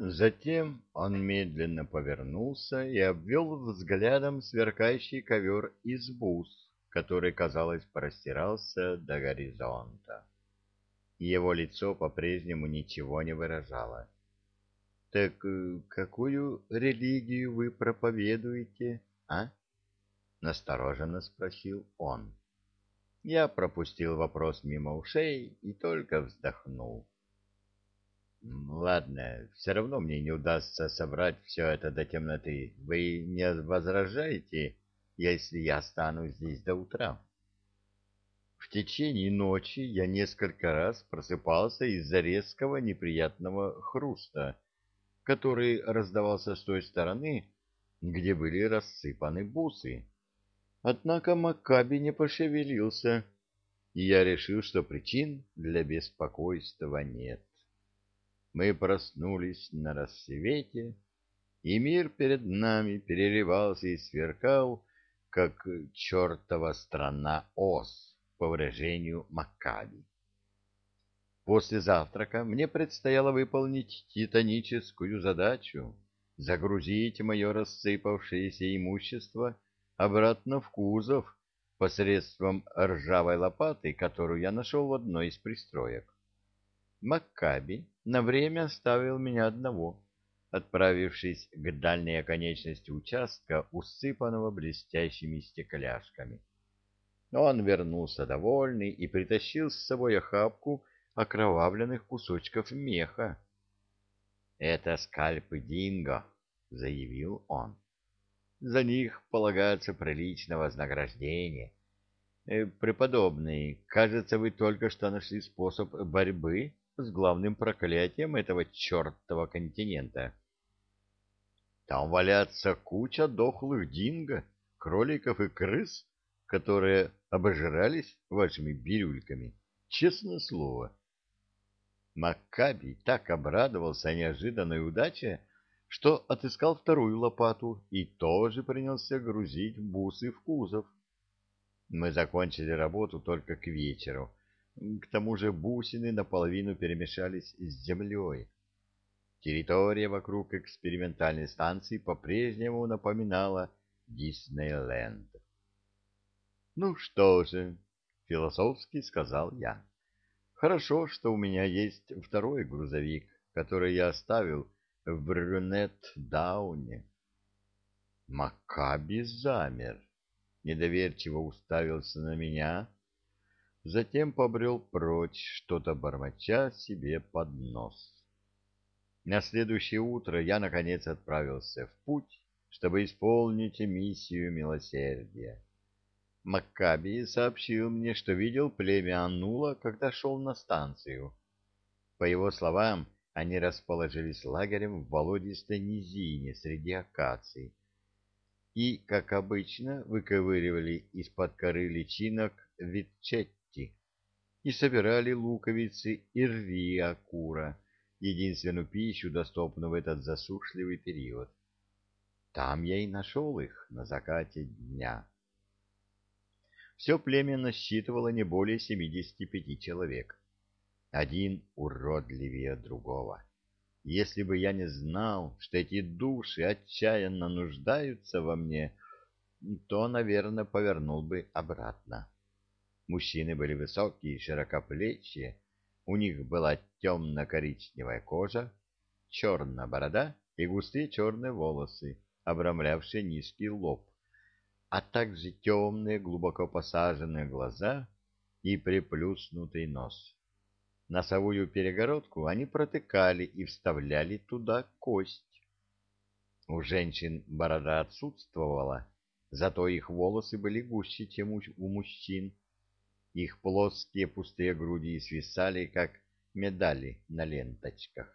Затем он медленно повернулся и обвел взглядом сверкающий ковер из бус, который, казалось, простирался до горизонта. Его лицо по-прежнему ничего не выражало. — Так э, какую религию вы проповедуете, а? — настороженно спросил он. Я пропустил вопрос мимо ушей и только вздохнул. Ладно, все равно мне не удастся собрать все это до темноты. Вы не возражаете, если я останусь здесь до утра? В течение ночи я несколько раз просыпался из-за резкого неприятного хруста, который раздавался с той стороны, где были рассыпаны бусы. Однако Маккаби не пошевелился, и я решил, что причин для беспокойства нет. Мы проснулись на рассвете, и мир перед нами переливался и сверкал, как чертова страна Оз, по выражению Маккаби. После завтрака мне предстояло выполнить титаническую задачу — загрузить мое рассыпавшееся имущество обратно в кузов посредством ржавой лопаты, которую я нашел в одной из пристроек. Маккаби на время оставил меня одного, отправившись к дальней оконечности участка, усыпанного блестящими стекляшками. Он вернулся довольный и притащил с собой охапку окровавленных кусочков меха. — Это скальпы динго, — заявил он. За них полагается приличное вознаграждение. Э, преподобный, кажется, вы только что нашли способ борьбы с главным проклятием этого чертова континента. Там валяется куча дохлых динго, кроликов и крыс, которые обожрались вашими бирюльками. Честное слово. Маккаби так обрадовался неожиданной удаче, что отыскал вторую лопату и тоже принялся грузить бусы в кузов. Мы закончили работу только к вечеру. К тому же бусины наполовину перемешались с землей. Территория вокруг экспериментальной станции по-прежнему напоминала Диснейленд. «Ну что же», — философски сказал я, — «хорошо, что у меня есть второй грузовик, который я оставил в Брюнет-Дауне. Макаби замер, недоверчиво уставился на меня, затем побрел прочь, что-то бормоча себе под нос. На следующее утро я, наконец, отправился в путь, чтобы исполнить миссию милосердия. Маккаби сообщил мне, что видел племя Анула, когда шел на станцию. По его словам, они расположились лагерем в болотистой низине среди акаций и, как обычно, выковыривали из-под коры личинок витчетти и собирали луковицы и рви акура, единственную пищу, доступную в этот засушливый период. Там я и нашел их на закате дня. Все племя насчитывало не более 75 человек один уродливее другого. Если бы я не знал, что эти души отчаянно нуждаются во мне, то, наверное, повернул бы обратно. Мужчины были высокие, широкоплечие, у них была темно-коричневая кожа, черная борода и густые черные волосы, обрамлявшие низкий лоб, а также темные, глубоко посаженные глаза и приплюснутый нос. Носовую перегородку они протыкали и вставляли туда кость. У женщин борода отсутствовала, зато их волосы были гуще, чем у мужчин. Их плоские пустые груди свисали, как медали на ленточках.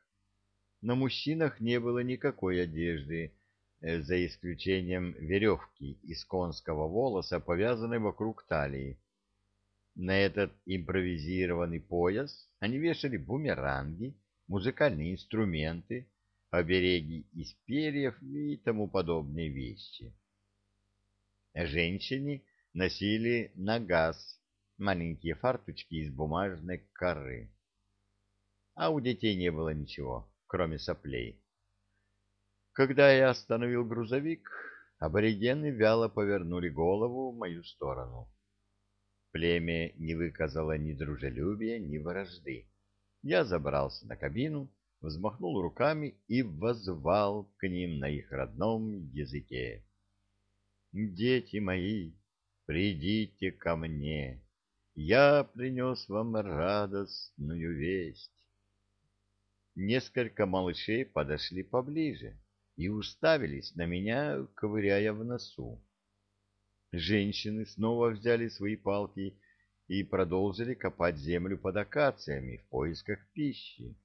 На мужчинах не было никакой одежды, э, за исключением веревки из конского волоса, повязанной вокруг талии. На этот импровизированный пояс они вешали бумеранги, музыкальные инструменты, обереги из перьев и тому подобные вещи. Женщины носили нагаз, маленькие фарточки из бумажной коры. А у детей не было ничего, кроме соплей. Когда я остановил грузовик, аборигены вяло повернули голову в мою сторону. Племя не выказало ни дружелюбия, ни вражды. Я забрался на кабину, взмахнул руками и воззвал к ним на их родном языке. «Дети мои, придите ко мне, я принес вам радостную весть». Несколько малышей подошли поближе и уставились на меня, ковыряя в носу. Женщины снова взяли свои палки и продолжили копать землю под акациями в поисках пищи.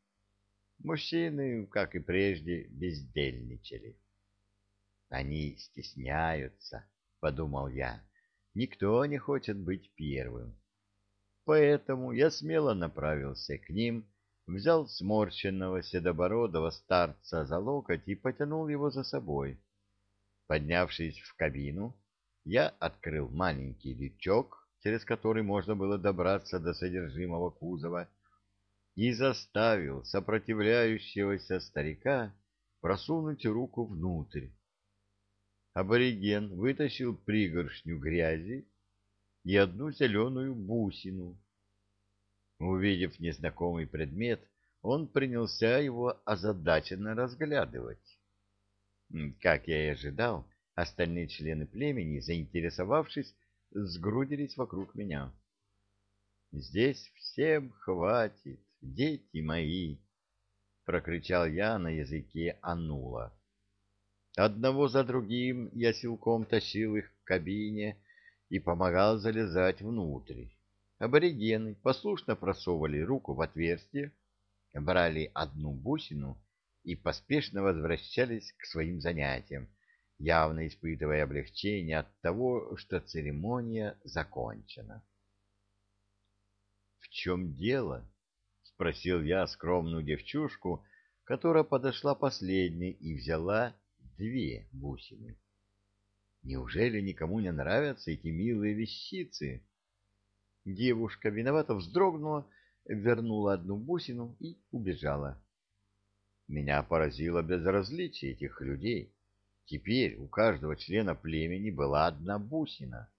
Мужчины, как и прежде, бездельничали. «Они стесняются», — подумал я. «Никто не хочет быть первым». Поэтому я смело направился к ним, взял сморщенного седобородого старца за локоть и потянул его за собой. Поднявшись в кабину, я открыл маленький лючок, через который можно было добраться до содержимого кузова, и заставил сопротивляющегося старика просунуть руку внутрь. Абориген вытащил пригоршню грязи и одну зеленую бусину. Увидев незнакомый предмет, он принялся его озадаченно разглядывать. Как я и ожидал, остальные члены племени, заинтересовавшись, сгрудились вокруг меня. «Здесь всем хватит, дети мои!» — прокричал я на языке Анула. Одного за другим я силком тащил их к кабине и помогал залезать внутрь. Аборигены послушно просовывали руку в отверстие, брали одну бусину и поспешно возвращались к своим занятиям, явно испытывая облегчение от того, что церемония закончена. «В чем дело?» — спросил я скромную девчушку, которая подошла последней и взяла две бусины. «Неужели никому не нравятся эти милые вещицы?» Девушка виновато вздрогнула, вернула одну бусину и убежала. Меня поразило безразличие этих людей. Теперь у каждого члена племени была одна бусина,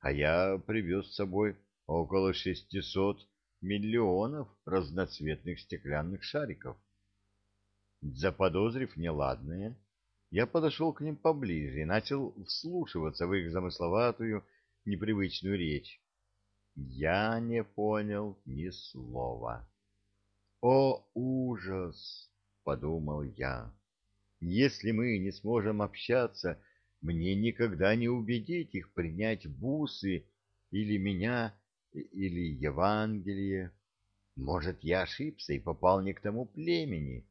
а я привез с собой около шестисот миллионов разноцветных стеклянных шариков. Заподозрив неладное, я подошел к ним поближе и начал вслушиваться в их замысловатую, непривычную речь. Я не понял ни слова. «О, ужас!» — подумал я. «Если мы не сможем общаться, мне никогда не убедить их принять бусы или меня, или Евангелие. Может, я ошибся и попал не к тому племени,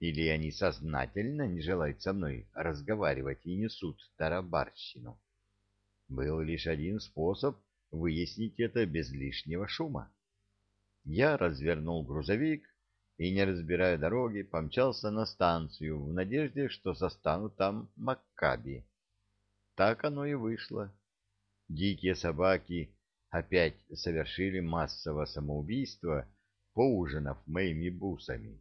или они сознательно не желают со мной разговаривать и несут тарабарщину. Был лишь один способ — выяснить это без лишнего шума. Я развернул грузовик и, не разбирая дороги, помчался на станцию в надежде, что застану там Маккаби. Так оно и вышло. Дикие собаки опять совершили массовое самоубийство, поужинав моими бусами.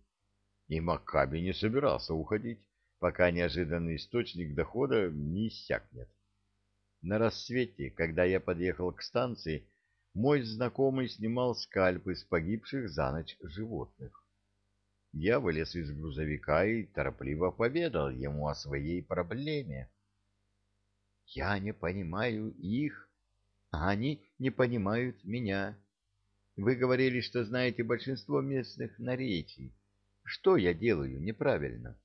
И Маккаби не собирался уходить, пока неожиданный источник дохода не иссякнет. На рассвете, когда я подъехал к станции, мой знакомый снимал скальпы с погибших за ночь животных. Я вылез из грузовика и торопливо поведал ему о своей проблеме. «Я не понимаю их, а они не понимают меня. Вы говорили, что знаете большинство местных наречий. Что я делаю неправильно?»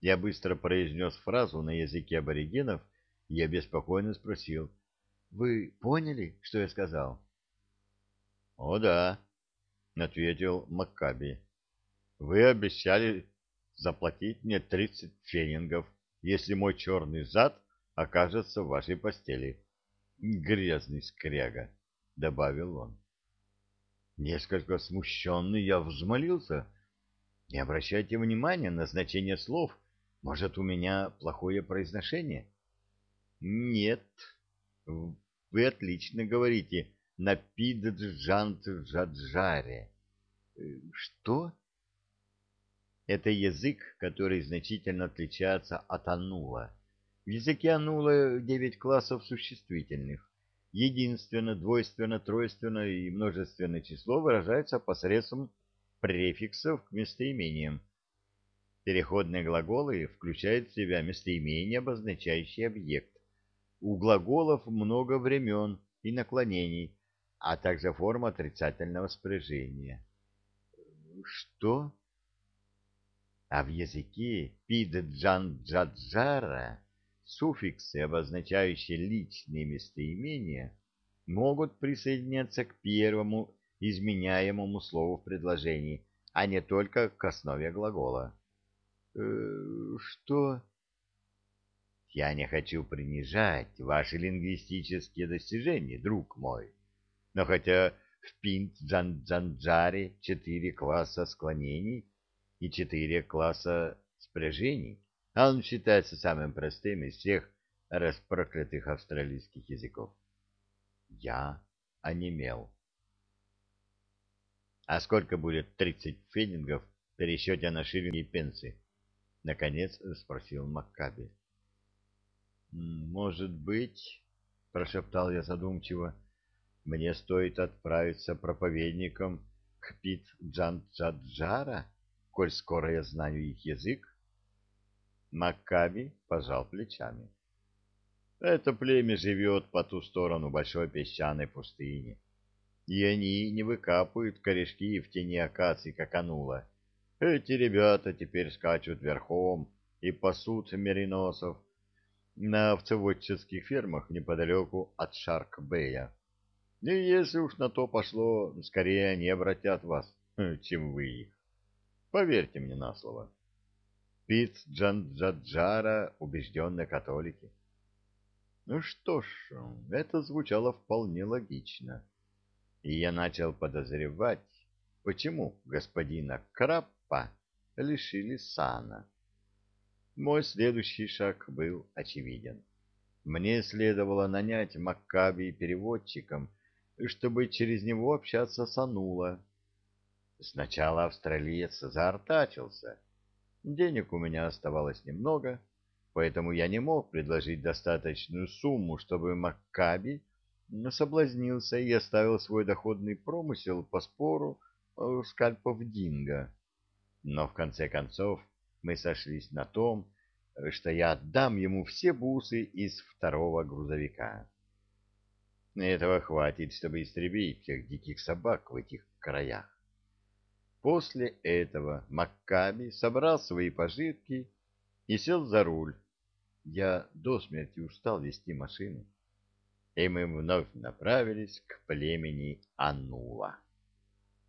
Я быстро произнес фразу на языке аборигенов, я беспокойно спросил. «Вы поняли, что я сказал?» «О, да», — ответил Маккаби. «Вы обещали заплатить мне тридцать фенингов, если мой черный зад окажется в вашей постели. Грязный скряга», — добавил он. Несколько смущенный я взмолился. «Не обращайте внимания на значение слов. Может, у меня плохое произношение?» Нет, вы отлично говорите на пиджант-джаджаре. Что? Это язык, который значительно отличается от анула. В языке анула девять классов существительных. Единственно, двойственно, тройственно и множественное число выражаются посредством префиксов к местоимениям. Переходные глаголы включают в себя местоимение, обозначающее объект. У глаголов много времен и наклонений, а также форма отрицательного спряжения. Что? А в языке пиджан-джаджара суффиксы, обозначающие личные местоимения, могут присоединяться к первому изменяемому слову в предложении, а не только к основе глагола. Э, что? Я не хочу принижать ваши лингвистические достижения, друг мой. Но хотя в Пинт-Джанджаре четыре класса склонений и четыре класса спряжений, он считается самым простым из всех распроклятых австралийских языков. Я онемел. А сколько будет тридцать фенингов в пересчете на шиллинги и пенсы? — наконец спросил Маккаби. «Может быть, — прошептал я задумчиво, — мне стоит отправиться проповедником к Пит-Джан-Джаджара, коль скоро я знаю их язык?» Маккаби пожал плечами. «Это племя живет по ту сторону большой песчаной пустыни, и они не выкапывают корешки в тени акаций, как анула» Эти ребята теперь скачут верхом и пасут мериносов на овцеводческих фермах неподалеку от Шарк-Бэя. И если уж на то пошло, скорее они обратят вас, чем вы их. Поверьте мне на слово. Пит Джанджаджара — убежденные католики. Ну что ж, это звучало вполне логично. И я начал подозревать, почему господина Краб Папа лишили сана. Мой следующий шаг был очевиден. Мне следовало нанять Маккаби переводчиком, чтобы через него общаться с Анула. Сначала австралиец заортачился. Денег у меня оставалось немного, поэтому я не мог предложить достаточную сумму, чтобы Маккаби соблазнился и оставил свой доходный промысел по спору скальпов Динго. Но в конце концов мы сошлись на том, что я отдам ему все бусы из второго грузовика. Этого хватит, чтобы истребить всех диких собак в этих краях. После этого Маккаби собрал свои пожитки и сел за руль. Я до смерти устал вести машину, и мы вновь направились к племени Анула.